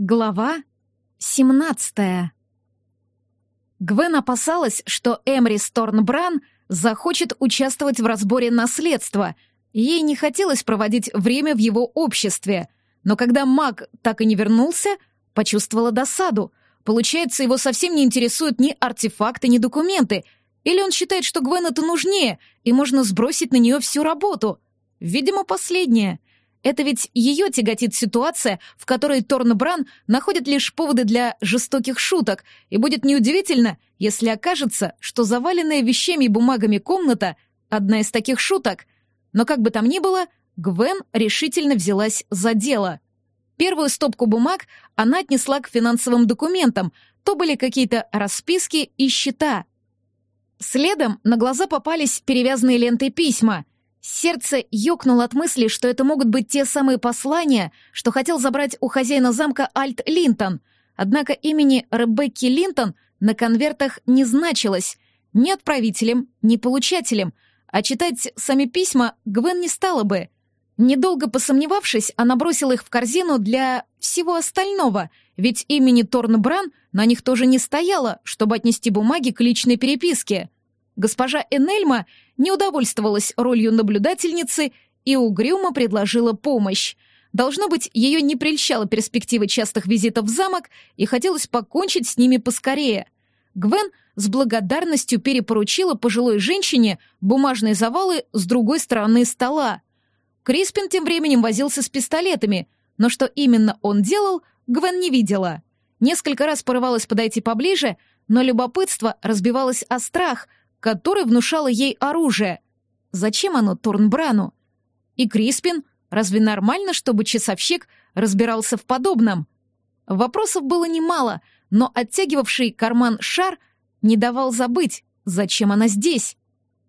Глава 17 Гвен опасалась, что Эмри Сторнбран захочет участвовать в разборе наследства. Ей не хотелось проводить время в его обществе. Но когда маг так и не вернулся, почувствовала досаду. Получается, его совсем не интересуют ни артефакты, ни документы. Или он считает, что Гвен это нужнее, и можно сбросить на нее всю работу. Видимо, последнее — это ведь ее тяготит ситуация, в которой Торн Бран находит лишь поводы для жестоких шуток, и будет неудивительно, если окажется, что заваленная вещами и бумагами комната — одна из таких шуток. Но как бы там ни было, Гвен решительно взялась за дело. Первую стопку бумаг она отнесла к финансовым документам, то были какие-то расписки и счета. Следом на глаза попались перевязанные лентой письма — Сердце ёкнуло от мысли, что это могут быть те самые послания, что хотел забрать у хозяина замка Альт Линтон. Однако имени Ребекки Линтон на конвертах не значилось ни отправителем, ни получателем, а читать сами письма Гвен не стала бы. Недолго посомневавшись, она бросила их в корзину для всего остального, ведь имени Торн Бран на них тоже не стояло, чтобы отнести бумаги к личной переписке. Госпожа Энельма не удовольствовалась ролью наблюдательницы и угрюмо предложила помощь. Должно быть, ее не прельщала перспектива частых визитов в замок и хотелось покончить с ними поскорее. Гвен с благодарностью перепоручила пожилой женщине бумажные завалы с другой стороны стола. Криспин тем временем возился с пистолетами, но что именно он делал, Гвен не видела. Несколько раз порывалась подойти поближе, но любопытство разбивалось о страх, который внушало ей оружие. Зачем оно Торнбрану? И Криспин, разве нормально, чтобы часовщик разбирался в подобном? Вопросов было немало, но оттягивавший карман шар не давал забыть, зачем она здесь.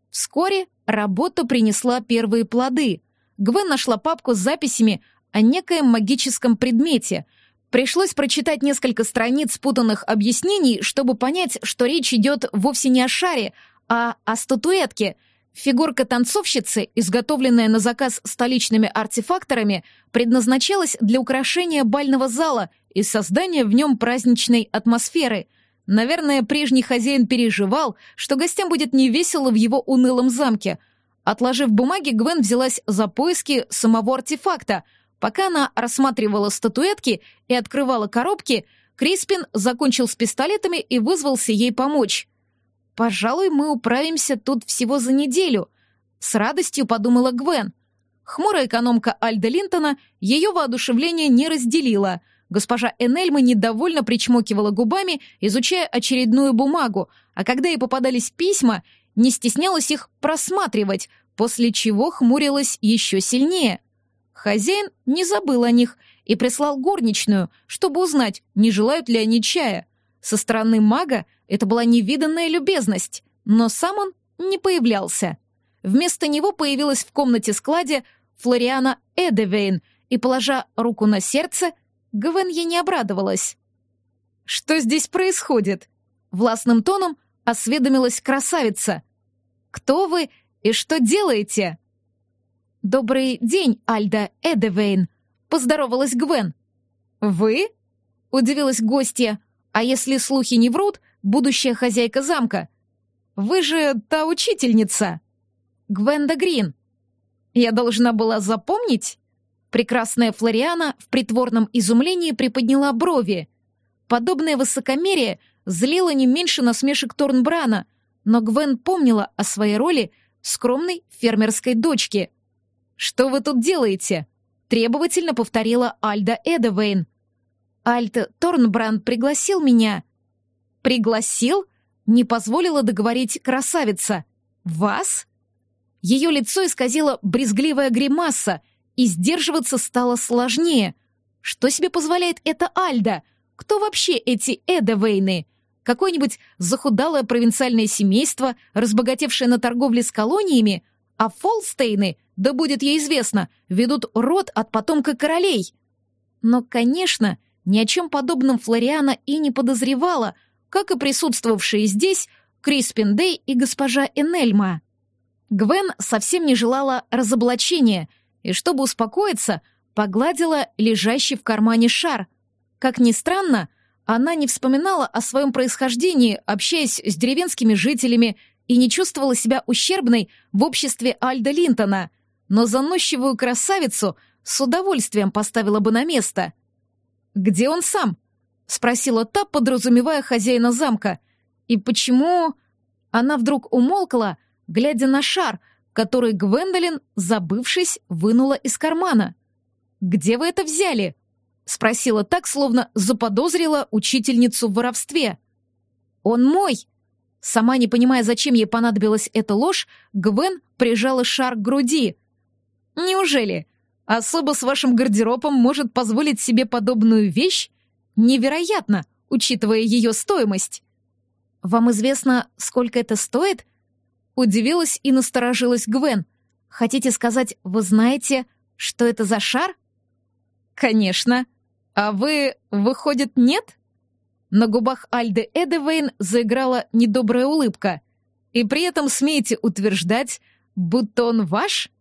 Вскоре работа принесла первые плоды. Гвен нашла папку с записями о некоем магическом предмете. Пришлось прочитать несколько страниц путанных объяснений, чтобы понять, что речь идет вовсе не о шаре, а о статуэтке. Фигурка танцовщицы, изготовленная на заказ столичными артефакторами, предназначалась для украшения бального зала и создания в нем праздничной атмосферы. Наверное, прежний хозяин переживал, что гостям будет невесело в его унылом замке. Отложив бумаги, Гвен взялась за поиски самого артефакта. Пока она рассматривала статуэтки и открывала коробки, Криспин закончил с пистолетами и вызвался ей помочь. «Пожалуй, мы управимся тут всего за неделю», — с радостью подумала Гвен. Хмурая экономка Альда Линтона ее воодушевление не разделила. Госпожа Энельма недовольно причмокивала губами, изучая очередную бумагу, а когда ей попадались письма, не стеснялась их просматривать, после чего хмурилась еще сильнее. Хозяин не забыл о них и прислал горничную, чтобы узнать, не желают ли они чая. Со стороны мага это была невиданная любезность, но сам он не появлялся. Вместо него появилась в комнате-складе Флориана Эдевейн, и, положа руку на сердце, Гвен ей не обрадовалась. «Что здесь происходит?» Властным тоном осведомилась красавица. «Кто вы и что делаете?» «Добрый день, Альда Эдевейн», — поздоровалась Гвен. «Вы?» — удивилась гостья. А если слухи не врут, будущая хозяйка замка. Вы же та учительница. Гвенда Грин. Я должна была запомнить? Прекрасная Флориана в притворном изумлении приподняла брови. Подобное высокомерие злило не меньше насмешек Торнбрана, но Гвен помнила о своей роли скромной фермерской дочки. «Что вы тут делаете?» — требовательно повторила Альда Эдевейн. Альт Торнбранд пригласил меня. Пригласил? Не позволила договорить красавица. Вас? Ее лицо исказило брезгливая гримаса, и сдерживаться стало сложнее. Что себе позволяет эта Альда? Кто вообще эти Эдевейны? Какое-нибудь захудалое провинциальное семейство, разбогатевшее на торговле с колониями? А Фолстейны, да будет ей известно, ведут род от потомка королей. Но, конечно, ни о чем подобном Флориана и не подозревала, как и присутствовавшие здесь Криспин Дэй и госпожа Энельма. Гвен совсем не желала разоблачения, и, чтобы успокоиться, погладила лежащий в кармане шар. Как ни странно, она не вспоминала о своем происхождении, общаясь с деревенскими жителями, и не чувствовала себя ущербной в обществе Альда Линтона, но заносчивую красавицу с удовольствием поставила бы на место. «Где он сам?» — спросила та, подразумевая хозяина замка. «И почему...» Она вдруг умолкла, глядя на шар, который Гвендолин, забывшись, вынула из кармана. «Где вы это взяли?» — спросила так, словно заподозрила учительницу в воровстве. «Он мой!» Сама не понимая, зачем ей понадобилась эта ложь, Гвен прижала шар к груди. «Неужели? Особо с вашим гардеробом может позволить себе подобную вещь? Невероятно, учитывая ее стоимость!» «Вам известно, сколько это стоит?» Удивилась и насторожилась Гвен. «Хотите сказать, вы знаете, что это за шар?» «Конечно. А вы, выходит, нет?» На губах Альды Эдевейн заиграла недобрая улыбка. «И при этом смеете утверждать, будто он ваш?»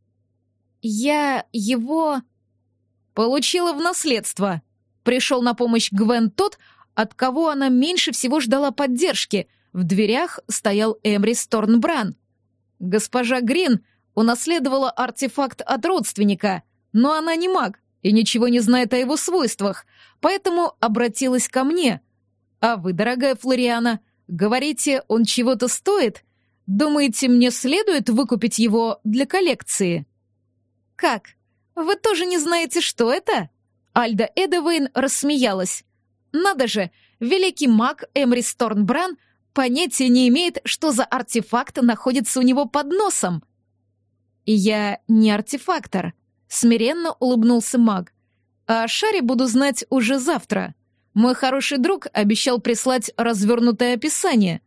«Я его...» «Получила в наследство». Пришел на помощь Гвен тот, от кого она меньше всего ждала поддержки. В дверях стоял Эмри Сторнбран. Госпожа Грин унаследовала артефакт от родственника, но она не маг и ничего не знает о его свойствах, поэтому обратилась ко мне. А вы, дорогая Флориана, говорите, он чего-то стоит? Думаете, мне следует выкупить его для коллекции? Как? Вы тоже не знаете, что это? Альда Эдевейн рассмеялась. Надо же, великий маг Эмри Сторнбран понятия не имеет, что за артефакт находится у него под носом. Я не артефактор, смиренно улыбнулся маг. А о шаре буду знать уже завтра. Мой хороший друг обещал прислать развернутое описание.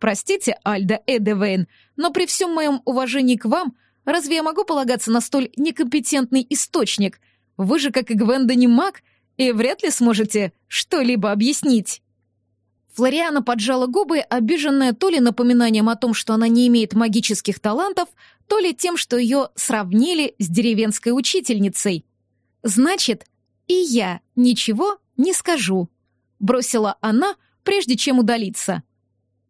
Простите, Альда Эдевейн, но при всем моем уважении к вам, разве я могу полагаться на столь некомпетентный источник? Вы же, как и Гвенда, не маг, и вряд ли сможете что-либо объяснить. Флориана поджала губы, обиженная то ли напоминанием о том, что она не имеет магических талантов, то ли тем, что ее сравнили с деревенской учительницей. «Значит, и я ничего не скажу», — бросила она, прежде чем удалиться.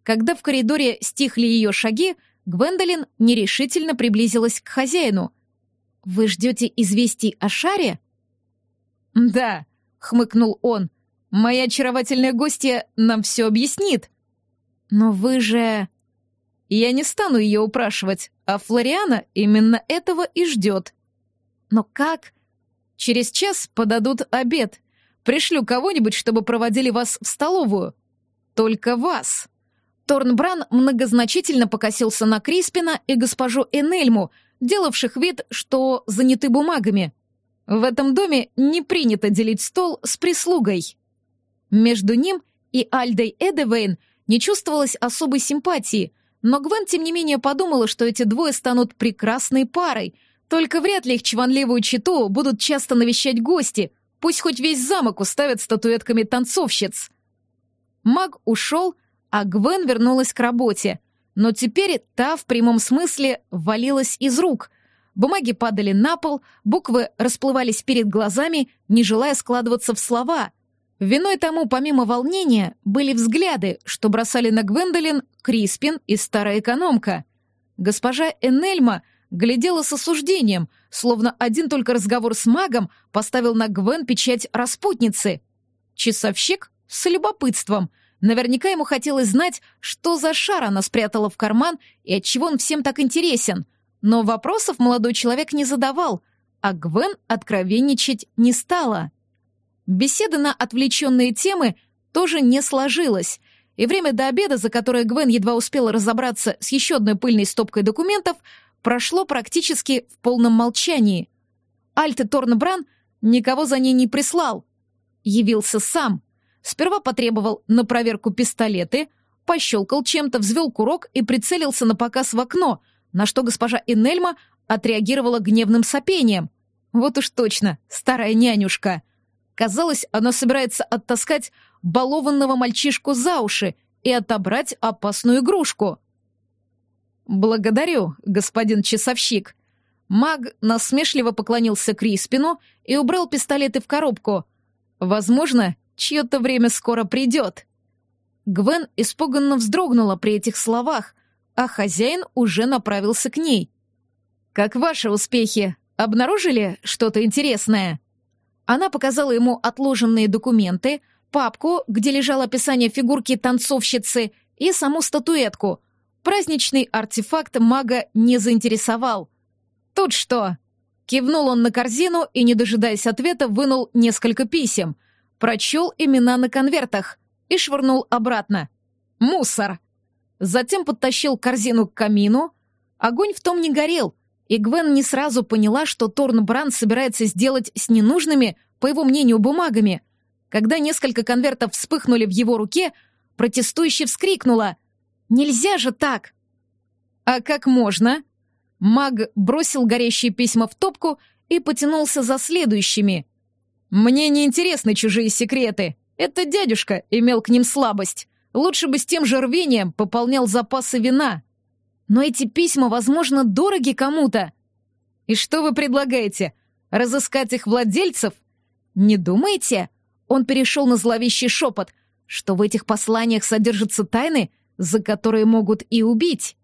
Когда в коридоре стихли ее шаги, Гвендолин нерешительно приблизилась к хозяину. «Вы ждете известий о шаре?» «Да», — хмыкнул он, — Моя очаровательная гостья нам все объяснит. Но вы же... Я не стану ее упрашивать, а Флориана именно этого и ждет. Но как? Через час подадут обед. Пришлю кого-нибудь, чтобы проводили вас в столовую. Только вас. Торнбран многозначительно покосился на Криспина и госпожу Энельму, делавших вид, что заняты бумагами. В этом доме не принято делить стол с прислугой. Между ним и Альдой Эдевейн не чувствовалось особой симпатии, но Гвен, тем не менее, подумала, что эти двое станут прекрасной парой, только вряд ли их чванливую читу будут часто навещать гости, пусть хоть весь замок уставят статуэтками танцовщиц. Маг ушел, а Гвен вернулась к работе, но теперь та в прямом смысле валилась из рук. Бумаги падали на пол, буквы расплывались перед глазами, не желая складываться в слова — Виной тому, помимо волнения, были взгляды, что бросали на Гвендолин Криспин и старая экономка. Госпожа Энельма глядела с осуждением, словно один только разговор с магом поставил на Гвен печать распутницы. Часовщик с любопытством. Наверняка ему хотелось знать, что за шар она спрятала в карман и отчего он всем так интересен. Но вопросов молодой человек не задавал, а Гвен откровенничать не стала. Беседа на отвлеченные темы тоже не сложилась, и время до обеда, за которое Гвен едва успела разобраться с еще одной пыльной стопкой документов, прошло практически в полном молчании. Альте Торнбран никого за ней не прислал. Явился сам. Сперва потребовал на проверку пистолеты, пощелкал чем-то, взвел курок и прицелился на показ в окно, на что госпожа Инельма отреагировала гневным сопением. Вот уж точно, старая нянюшка. Казалось, она собирается оттаскать балованного мальчишку за уши и отобрать опасную игрушку. «Благодарю, господин часовщик». Маг насмешливо поклонился Криспину и убрал пистолеты в коробку. «Возможно, чье-то время скоро придет. Гвен испуганно вздрогнула при этих словах, а хозяин уже направился к ней. «Как ваши успехи? Обнаружили что-то интересное?» Она показала ему отложенные документы, папку, где лежало описание фигурки танцовщицы, и саму статуэтку. Праздничный артефакт мага не заинтересовал. «Тут что?» Кивнул он на корзину и, не дожидаясь ответа, вынул несколько писем, прочел имена на конвертах и швырнул обратно. «Мусор!» Затем подтащил корзину к камину. Огонь в том не горел, и Гвен не сразу поняла, что Торн Бранд собирается сделать с ненужными, по его мнению, бумагами. Когда несколько конвертов вспыхнули в его руке, протестующе вскрикнула. «Нельзя же так!» «А как можно?» Маг бросил горящие письма в топку и потянулся за следующими. «Мне не интересны чужие секреты. Это дядюшка имел к ним слабость. Лучше бы с тем же рвением пополнял запасы вина. Но эти письма, возможно, дороги кому-то. И что вы предлагаете? Разыскать их владельцев? Не думаете?» Он перешел на зловещий шепот, что в этих посланиях содержатся тайны, за которые могут и убить.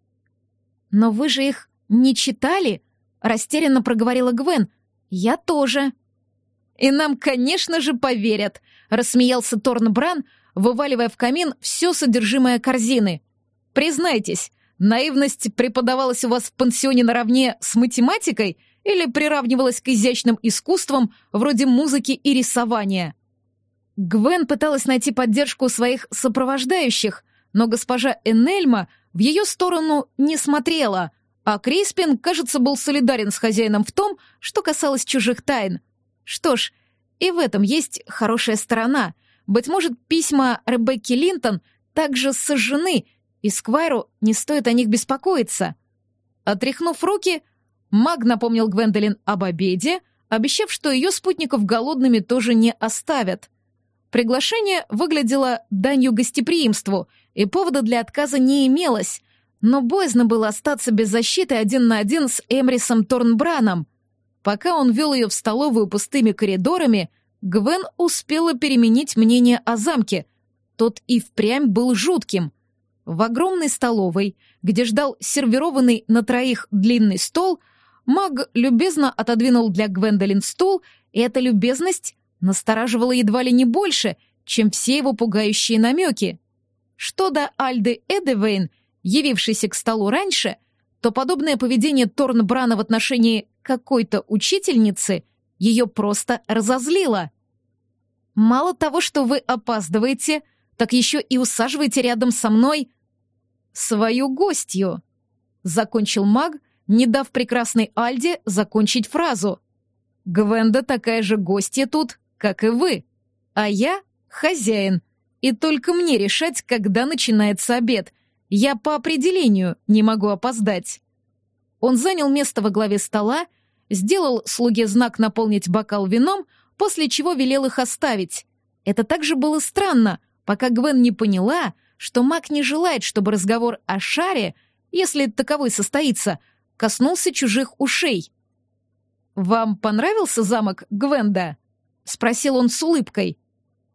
«Но вы же их «Не читали?» — растерянно проговорила Гвен. «Я тоже». «И нам, конечно же, поверят», — рассмеялся Торн Бран, вываливая в камин все содержимое корзины. «Признайтесь, наивность преподавалась у вас в пансионе наравне с математикой или приравнивалась к изящным искусствам вроде музыки и рисования?» Гвен пыталась найти поддержку своих сопровождающих, но госпожа Энельма в ее сторону не смотрела — а Криспин, кажется, был солидарен с хозяином в том, что касалось чужих тайн. Что ж, и в этом есть хорошая сторона. Быть может, письма Ребекки Линтон также сожжены, и Сквайру не стоит о них беспокоиться. Отряхнув руки, маг напомнил Гвендолин об обеде, обещав, что ее спутников голодными тоже не оставят. Приглашение выглядело данью гостеприимству, и повода для отказа не имелось, но боязно было остаться без защиты один на один с Эмрисом Торнбраном. Пока он вел ее в столовую пустыми коридорами, Гвен успела переменить мнение о замке. Тот и впрямь был жутким. В огромной столовой, где ждал сервированный на троих длинный стол, маг любезно отодвинул для Гвендолин стул, и эта любезность настораживала едва ли не больше, чем все его пугающие намеки. Что до Альды Эдевейн, явившийся к столу раньше, то подобное поведение Торнбрана в отношении какой-то учительницы ее просто разозлило. Мало того, что вы опаздываете, так еще и усаживаете рядом со мной свою гостью. Закончил маг, не дав прекрасной Альде закончить фразу. Гвенда такая же гостья тут, как и вы. А я — хозяин. И только мне решать, когда начинается обед, я по определению не могу опоздать. Он занял место во главе стола, сделал слуге знак наполнить бокал вином, после чего велел их оставить. Это также было странно, пока Гвен не поняла, что маг не желает, чтобы разговор о шаре, если таковой состоится, коснулся чужих ушей. «Вам понравился замок Гвенда?» — спросил он с улыбкой.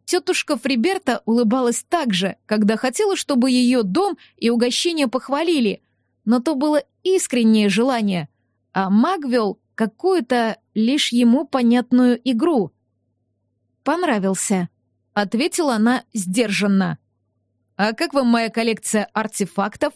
Тетушка Фриберта улыбалась так же, когда хотела, чтобы ее дом и угощение похвалили, но то было искреннее желание, а маг вел какую-то лишь ему понятную игру. «Понравился», — ответила она сдержанно. «А как вам моя коллекция артефактов?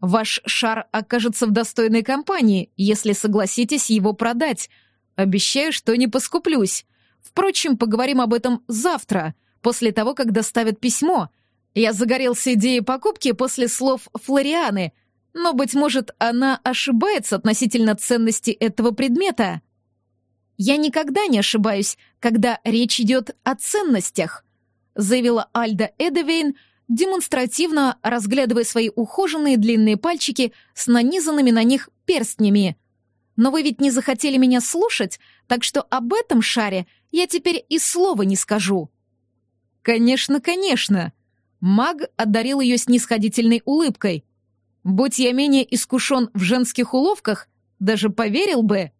Ваш шар окажется в достойной компании, если согласитесь его продать. Обещаю, что не поскуплюсь. Впрочем, поговорим об этом завтра» после того, как доставят письмо. Я загорелся идеей покупки после слов Флорианы, но, быть может, она ошибается относительно ценности этого предмета. «Я никогда не ошибаюсь, когда речь идет о ценностях», заявила Альда Эдевейн, демонстративно разглядывая свои ухоженные длинные пальчики с нанизанными на них перстнями. «Но вы ведь не захотели меня слушать, так что об этом шаре я теперь и слова не скажу». «Конечно, конечно!» Маг одарил ее снисходительной улыбкой. «Будь я менее искушен в женских уловках, даже поверил бы».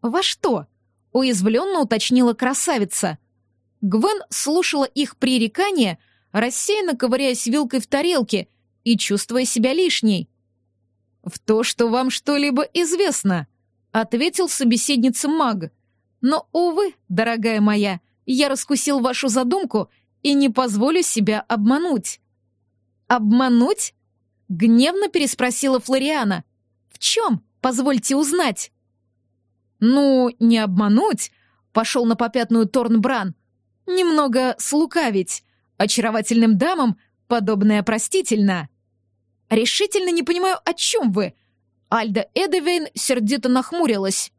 «Во что?» — уязвленно уточнила красавица. Гвен слушала их пререкания, рассеянно ковыряясь вилкой в тарелке и чувствуя себя лишней. «В то, что вам что-либо известно», — ответил собеседница маг. «Но, увы, дорогая моя, я раскусил вашу задумку и не позволю себя обмануть». «Обмануть?» — гневно переспросила Флориана. «В чем, позвольте узнать?» «Ну, не обмануть», — пошел на попятную Торнбран. «Немного слукавить. Очаровательным дамам подобное простительно». «Решительно не понимаю, о чем вы?» Альда Эдевейн сердито нахмурилась.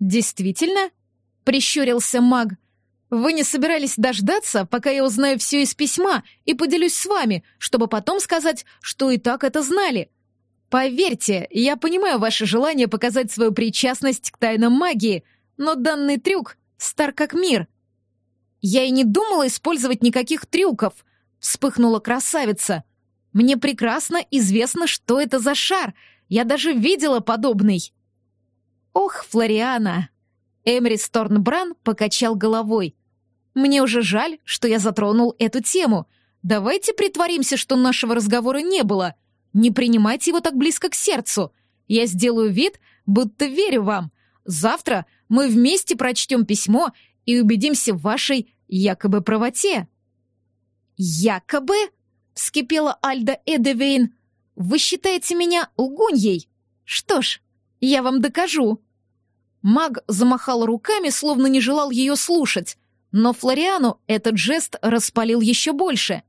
«Действительно?» — прищурился маг. «Вы не собирались дождаться, пока я узнаю все из письма и поделюсь с вами, чтобы потом сказать, что и так это знали. Поверьте, я понимаю ваше желание показать свою причастность к тайнам магии, но данный трюк стар как мир». «Я и не думала использовать никаких трюков», — вспыхнула красавица. Мне прекрасно известно, что это за шар. Я даже видела подобный. Ох, Флориана. Эмрис Торнбран покачал головой. Мне уже жаль, что я затронул эту тему. Давайте притворимся, что нашего разговора не было. Не принимайте его так близко к сердцу. Я сделаю вид, будто верю вам. Завтра мы вместе прочтем письмо и убедимся в вашей якобы правоте. Якобы? вскипела Альда Эдевейн. «Вы считаете меня лгуньей? Что ж, я вам докажу». Маг замахал руками, словно не желал ее слушать, но Флориану этот жест распалил еще больше.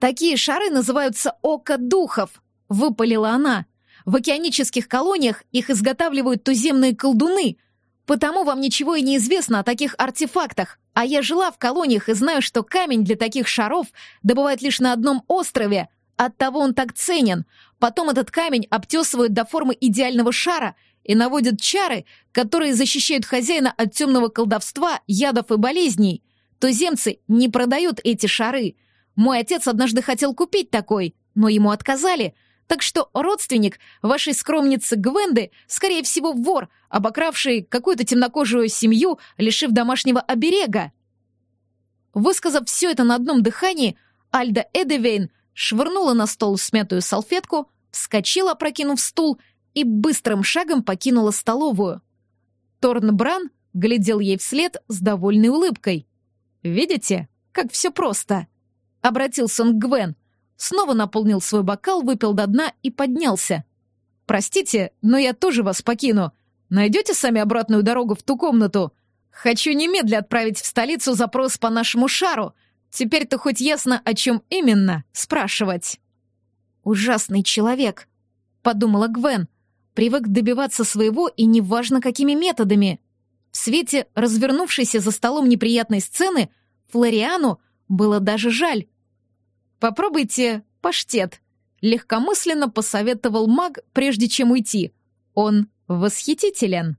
«Такие шары называются «око духов», — выпалила она. «В океанических колониях их изготавливают туземные колдуны, потому вам ничего и не известно о таких артефактах. А я жила в колониях и знаю, что камень для таких шаров добывают лишь на одном острове. Оттого он так ценен. Потом этот камень обтесывают до формы идеального шара и наводят чары, которые защищают хозяина от темного колдовства, ядов и болезней. Туземцы не продают эти шары. Мой отец однажды хотел купить такой, но ему отказали — так что родственник вашей скромницы Гвенды, скорее всего, вор, обокравший какую-то темнокожую семью, лишив домашнего оберега. Высказав все это на одном дыхании, Альда Эдевейн швырнула на стол смятую салфетку, вскочила, опрокинув стул, и быстрым шагом покинула столовую. Торн Бран глядел ей вслед с довольной улыбкой. «Видите, как все просто?» — обратился он к Гвен — снова наполнил свой бокал, выпил до дна и поднялся. «Простите, но я тоже вас покину. Найдете сами обратную дорогу в ту комнату? Хочу немедля отправить в столицу запрос по нашему шару. Теперь-то хоть ясно, о чем именно спрашивать». «Ужасный человек», — подумала Гвен. «Привык добиваться своего и неважно какими методами». В свете развернувшейся за столом неприятной сцены Флориану было даже жаль. «Попробуйте паштет», — легкомысленно посоветовал маг, прежде чем уйти. «Он восхитителен».